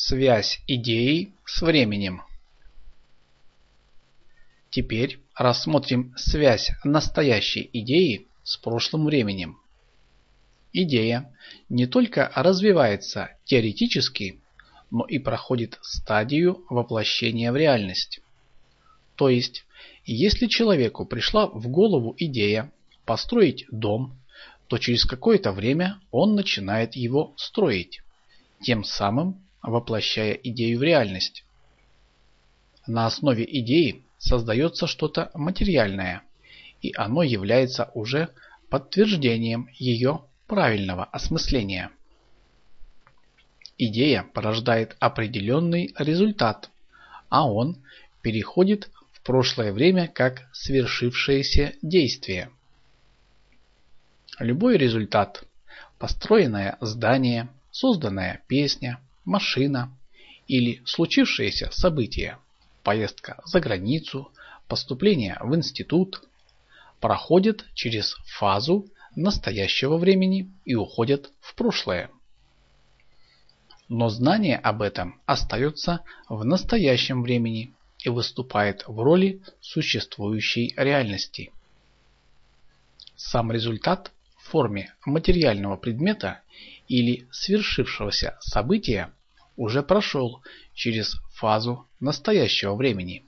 Связь идеи с временем. Теперь рассмотрим связь настоящей идеи с прошлым временем. Идея не только развивается теоретически, но и проходит стадию воплощения в реальность. То есть, если человеку пришла в голову идея построить дом, то через какое-то время он начинает его строить, тем самым воплощая идею в реальность. На основе идеи создается что-то материальное, и оно является уже подтверждением ее правильного осмысления. Идея порождает определенный результат, а он переходит в прошлое время как свершившееся действие. Любой результат – построенное здание, созданная песня, машина или случившееся событие, поездка за границу, поступление в институт, проходят через фазу настоящего времени и уходят в прошлое. Но знание об этом остается в настоящем времени и выступает в роли существующей реальности. Сам результат в форме материального предмета или свершившегося события уже прошел через фазу настоящего времени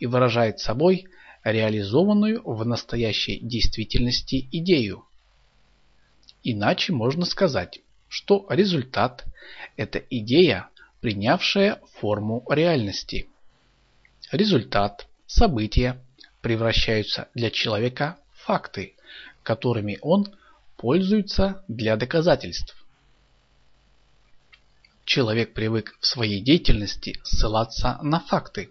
и выражает собой реализованную в настоящей действительности идею. Иначе можно сказать, что результат – это идея, принявшая форму реальности. Результат, события превращаются для человека в факты, которыми он пользуется для доказательств. Человек привык в своей деятельности ссылаться на факты.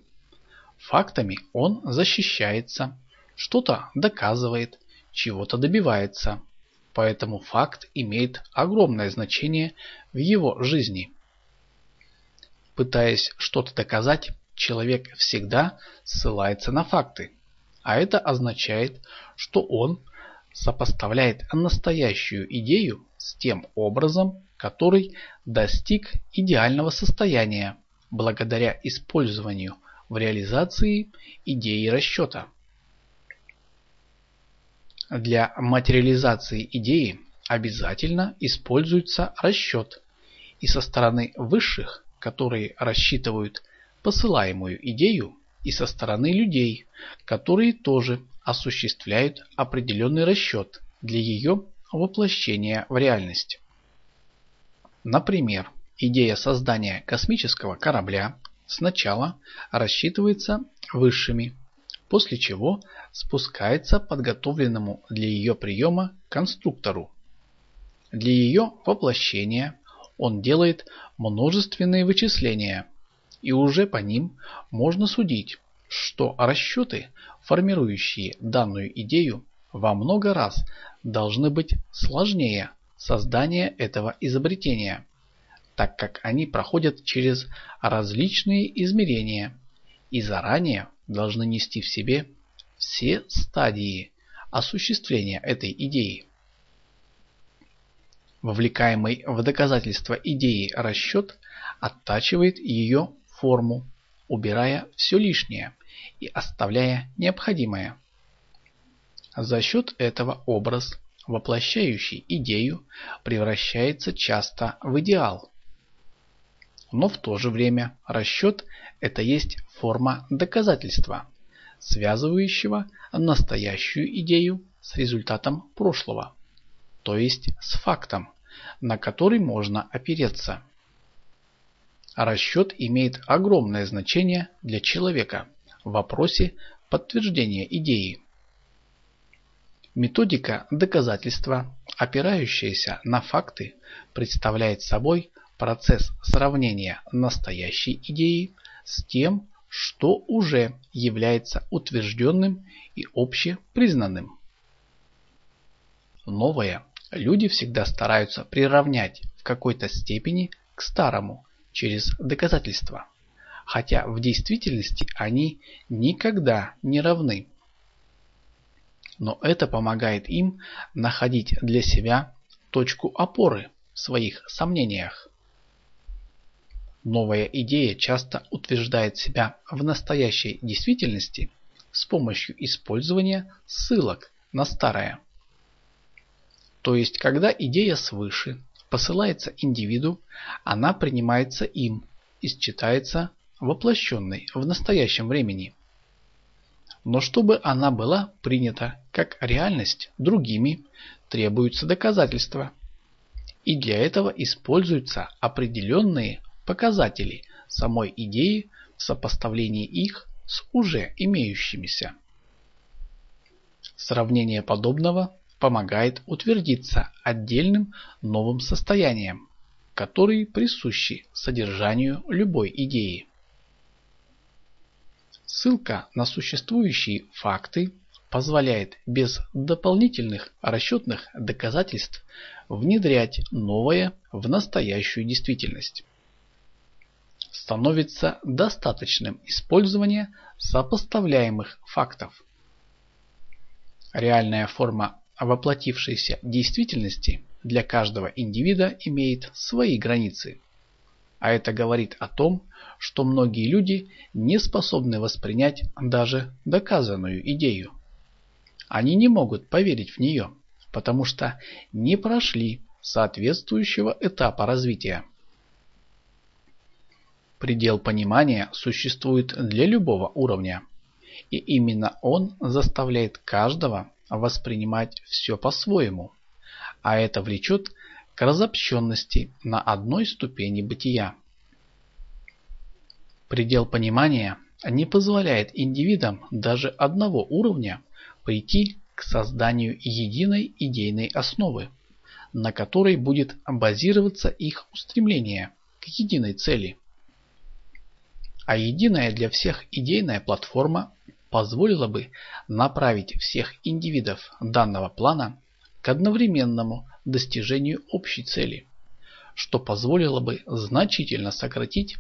Фактами он защищается, что-то доказывает, чего-то добивается. Поэтому факт имеет огромное значение в его жизни. Пытаясь что-то доказать, человек всегда ссылается на факты. А это означает, что он сопоставляет настоящую идею с тем образом, который достиг идеального состояния благодаря использованию в реализации идеи расчета. Для материализации идеи обязательно используется расчет и со стороны высших, которые рассчитывают посылаемую идею, и со стороны людей, которые тоже осуществляют определенный расчет для ее воплощения в реальность. Например, идея создания космического корабля сначала рассчитывается высшими, после чего спускается подготовленному для ее приема конструктору. Для ее воплощения он делает множественные вычисления, и уже по ним можно судить, что расчеты, формирующие данную идею, во много раз должны быть сложнее создания этого изобретения, так как они проходят через различные измерения и заранее должны нести в себе все стадии осуществления этой идеи. Вовлекаемый в доказательство идеи расчет оттачивает ее форму, убирая все лишнее и оставляя необходимое. За счет этого образ воплощающий идею, превращается часто в идеал. Но в то же время расчет – это есть форма доказательства, связывающего настоящую идею с результатом прошлого, то есть с фактом, на который можно опереться. Расчет имеет огромное значение для человека в вопросе подтверждения идеи. Методика доказательства, опирающаяся на факты, представляет собой процесс сравнения настоящей идеи с тем, что уже является утвержденным и общепризнанным. Новое. Люди всегда стараются приравнять в какой-то степени к старому через доказательства, хотя в действительности они никогда не равны но это помогает им находить для себя точку опоры в своих сомнениях. Новая идея часто утверждает себя в настоящей действительности с помощью использования ссылок на старое. То есть, когда идея свыше посылается индивиду, она принимается им и считается воплощенной в настоящем времени. Но чтобы она была принята как реальность другими, требуются доказательства. И для этого используются определенные показатели самой идеи в сопоставлении их с уже имеющимися. Сравнение подобного помогает утвердиться отдельным новым состоянием, которые присущи содержанию любой идеи. Ссылка на существующие факты позволяет без дополнительных расчетных доказательств внедрять новое в настоящую действительность. Становится достаточным использование сопоставляемых фактов. Реальная форма воплотившейся действительности для каждого индивида имеет свои границы. А это говорит о том, что многие люди не способны воспринять даже доказанную идею. Они не могут поверить в нее, потому что не прошли соответствующего этапа развития. Предел понимания существует для любого уровня, и именно он заставляет каждого воспринимать все по-своему, а это влечет к разобщенности на одной ступени бытия. Предел понимания не позволяет индивидам даже одного уровня прийти к созданию единой идейной основы, на которой будет базироваться их устремление к единой цели. А единая для всех идейная платформа позволила бы направить всех индивидов данного плана к одновременному достижению общей цели, что позволило бы значительно сократить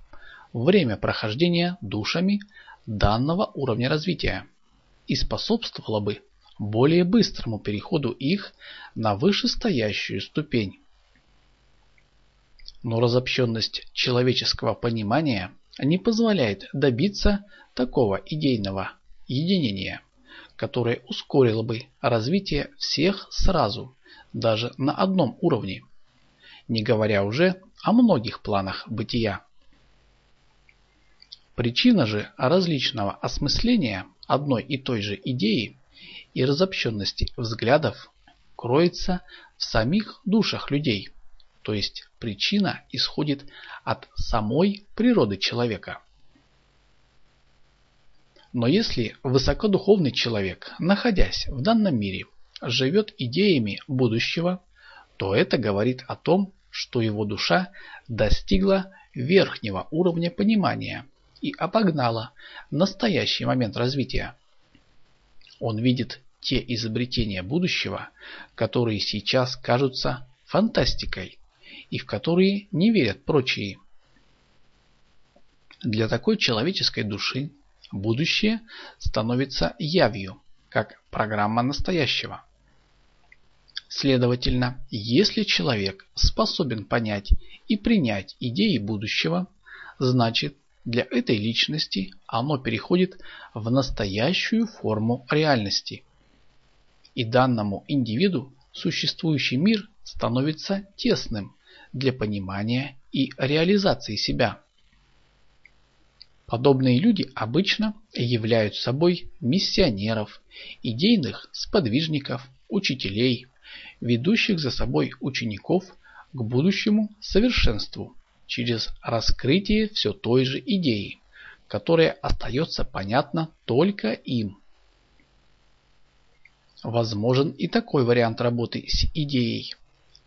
время прохождения душами данного уровня развития и способствовало бы более быстрому переходу их на вышестоящую ступень. Но разобщенность человеческого понимания не позволяет добиться такого идейного единения, которое ускорило бы развитие всех сразу, даже на одном уровне, не говоря уже о многих планах бытия. Причина же различного осмысления одной и той же идеи и разобщенности взглядов кроется в самих душах людей, то есть причина исходит от самой природы человека. Но если высокодуховный человек, находясь в данном мире, живет идеями будущего, то это говорит о том, что его душа достигла верхнего уровня понимания и обогнала настоящий момент развития. Он видит те изобретения будущего, которые сейчас кажутся фантастикой и в которые не верят прочие. Для такой человеческой души будущее становится явью, как программа настоящего. Следовательно, если человек способен понять и принять идеи будущего, значит для этой личности оно переходит в настоящую форму реальности. И данному индивиду существующий мир становится тесным для понимания и реализации себя. Подобные люди обычно являют собой миссионеров, идейных сподвижников, учителей, ведущих за собой учеников к будущему совершенству через раскрытие все той же идеи, которая остается понятна только им. Возможен и такой вариант работы с идеей.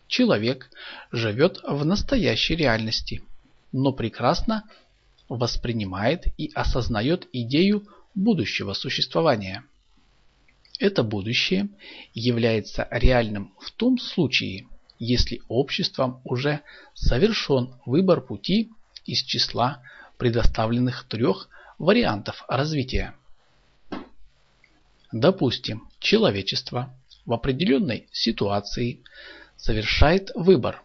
Человек живет в настоящей реальности, но прекрасно воспринимает и осознает идею будущего существования. Это будущее является реальным в том случае, если обществом уже совершен выбор пути из числа предоставленных трех вариантов развития. Допустим, человечество в определенной ситуации совершает выбор,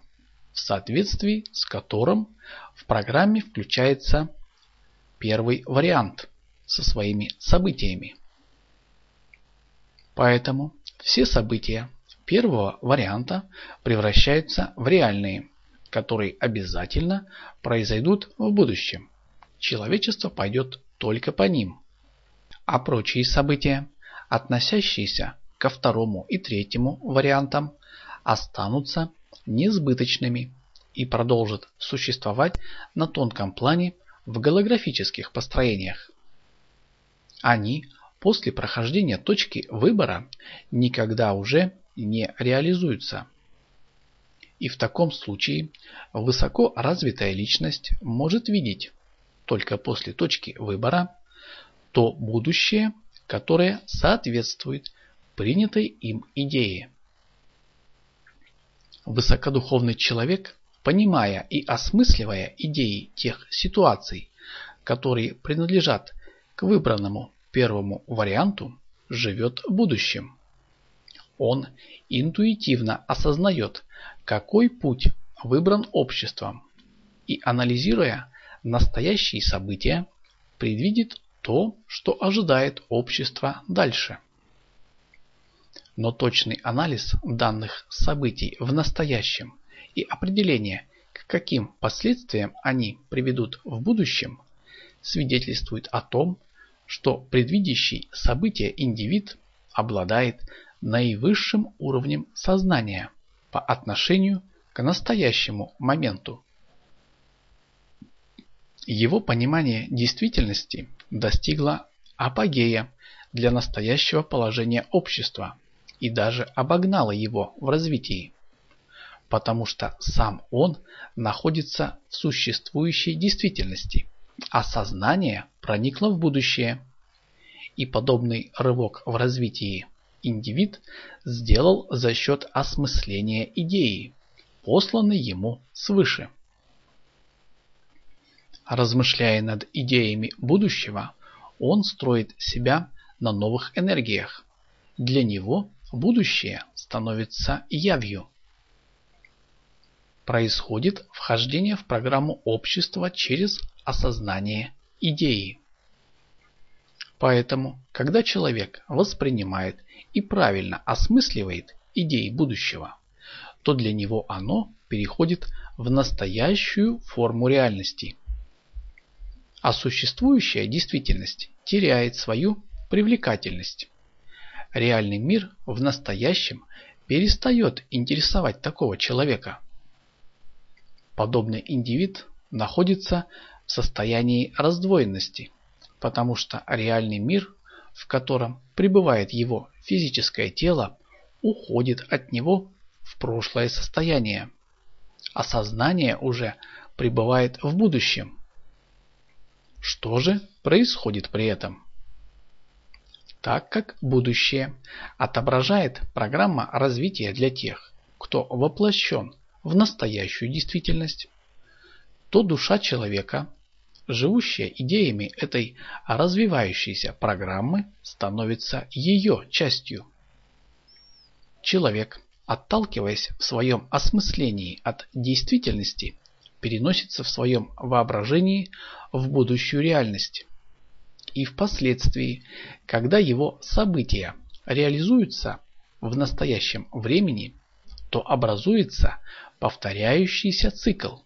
в соответствии с которым в программе включается первый вариант со своими событиями. Поэтому все события первого варианта превращаются в реальные, которые обязательно произойдут в будущем. Человечество пойдет только по ним. А прочие события, относящиеся ко второму и третьему вариантам, останутся несбыточными и продолжат существовать на тонком плане в голографических построениях. Они после прохождения точки выбора никогда уже не реализуются. И в таком случае высоко развитая личность может видеть только после точки выбора то будущее, которое соответствует принятой им идее. Высокодуховный человек, понимая и осмысливая идеи тех ситуаций, которые принадлежат к выбранному первому варианту, живет будущим. Он интуитивно осознает, какой путь выбран обществом и, анализируя настоящие события, предвидит то, что ожидает общество дальше. Но точный анализ данных событий в настоящем и определение, к каким последствиям они приведут в будущем, свидетельствует о том, что предвидящий события индивид обладает наивысшим уровнем сознания по отношению к настоящему моменту. Его понимание действительности достигло апогея для настоящего положения общества и даже обогнала его в развитии, потому что сам он находится в существующей действительности, а сознание проникло в будущее. И подобный рывок в развитии индивид сделал за счет осмысления идеи, посланной ему свыше. Размышляя над идеями будущего, он строит себя на новых энергиях. Для него будущее становится явью. Происходит вхождение в программу общества через осознание идеи. Поэтому, когда человек воспринимает и правильно осмысливает идеи будущего, то для него оно переходит в настоящую форму реальности. А существующая действительность теряет свою привлекательность реальный мир в настоящем перестает интересовать такого человека. Подобный индивид находится в состоянии раздвоенности, потому что реальный мир, в котором пребывает его физическое тело, уходит от него в прошлое состояние, а сознание уже пребывает в будущем. Что же происходит при этом? так как будущее отображает программа развития для тех, кто воплощен в настоящую действительность, то душа человека, живущая идеями этой развивающейся программы, становится ее частью. Человек, отталкиваясь в своем осмыслении от действительности, переносится в своем воображении в будущую реальность и впоследствии, когда его события реализуются в настоящем времени, то образуется повторяющийся цикл,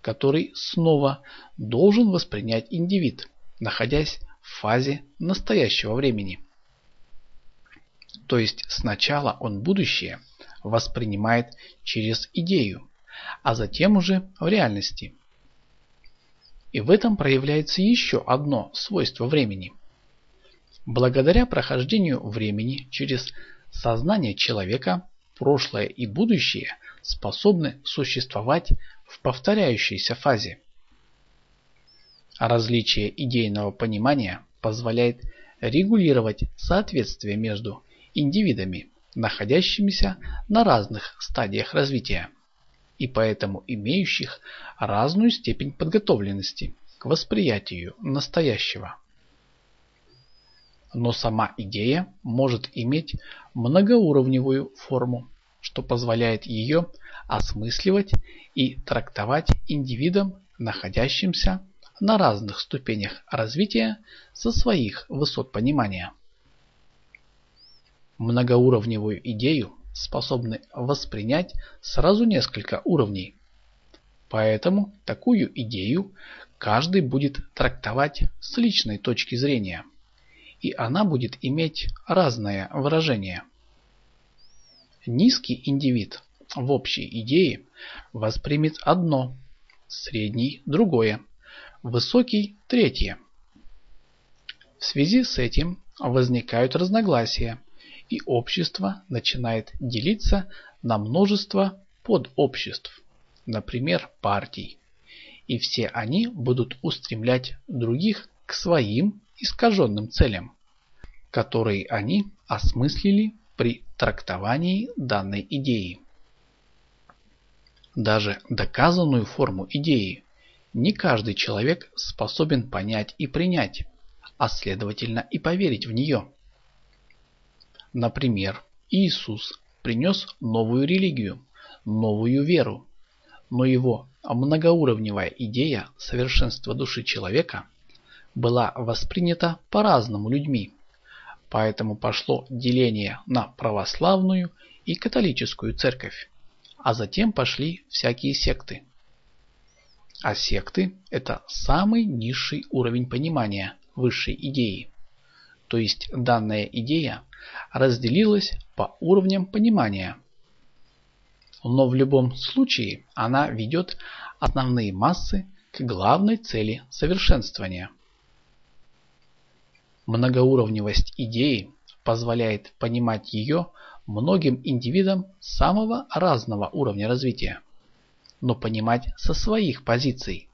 который снова должен воспринять индивид, находясь в фазе настоящего времени. То есть сначала он будущее воспринимает через идею, а затем уже в реальности. И в этом проявляется еще одно свойство времени. Благодаря прохождению времени через сознание человека, прошлое и будущее способны существовать в повторяющейся фазе. Различие идейного понимания позволяет регулировать соответствие между индивидами, находящимися на разных стадиях развития и поэтому имеющих разную степень подготовленности к восприятию настоящего. Но сама идея может иметь многоуровневую форму, что позволяет ее осмысливать и трактовать индивидам находящимся на разных ступенях развития со своих высот понимания. Многоуровневую идею способны воспринять сразу несколько уровней. Поэтому такую идею каждый будет трактовать с личной точки зрения, и она будет иметь разное выражение. Низкий индивид в общей идее воспримет одно, средний – другое, высокий – третье. В связи с этим возникают разногласия, и общество начинает делиться на множество подобществ, например, партий. И все они будут устремлять других к своим искаженным целям, которые они осмыслили при трактовании данной идеи. Даже доказанную форму идеи не каждый человек способен понять и принять, а следовательно и поверить в нее. Например, Иисус принес новую религию, новую веру, но его многоуровневая идея совершенства души человека была воспринята по-разному людьми. Поэтому пошло деление на православную и католическую церковь, а затем пошли всякие секты. А секты – это самый низший уровень понимания высшей идеи. То есть данная идея разделилась по уровням понимания. Но в любом случае она ведет основные массы к главной цели совершенствования. Многоуровневость идеи позволяет понимать ее многим индивидам самого разного уровня развития, но понимать со своих позиций,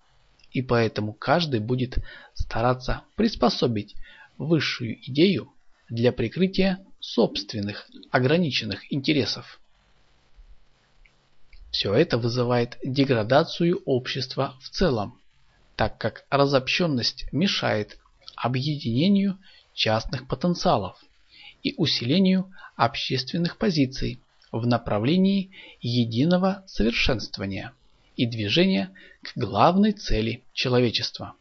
и поэтому каждый будет стараться приспособить высшую идею для прикрытия собственных ограниченных интересов. Все это вызывает деградацию общества в целом, так как разобщенность мешает объединению частных потенциалов и усилению общественных позиций в направлении единого совершенствования и движения к главной цели человечества.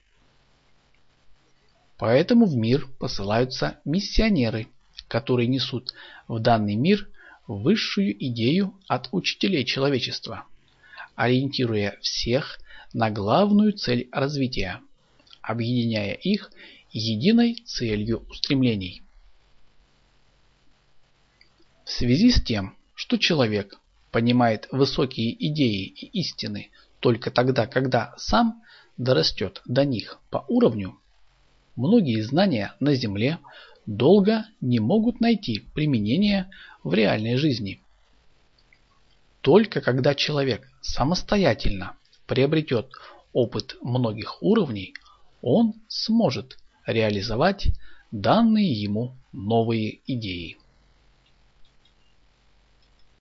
Поэтому в мир посылаются миссионеры, которые несут в данный мир высшую идею от учителей человечества, ориентируя всех на главную цель развития, объединяя их единой целью устремлений. В связи с тем, что человек понимает высокие идеи и истины только тогда, когда сам дорастет до них по уровню, многие знания на Земле долго не могут найти применение в реальной жизни. Только когда человек самостоятельно приобретет опыт многих уровней, он сможет реализовать данные ему новые идеи.